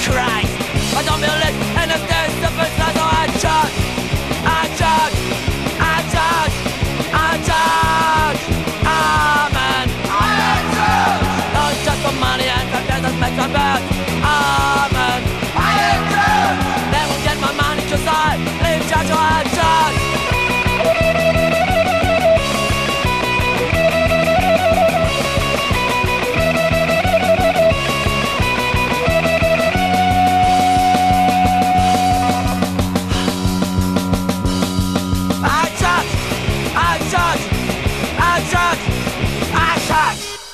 Christ. I don't I'm dead, judge. I judge. I judge. I judge. Amen. I judge. For money and makes me. Amen. I judge. They will get my money to like. Leave judge shots.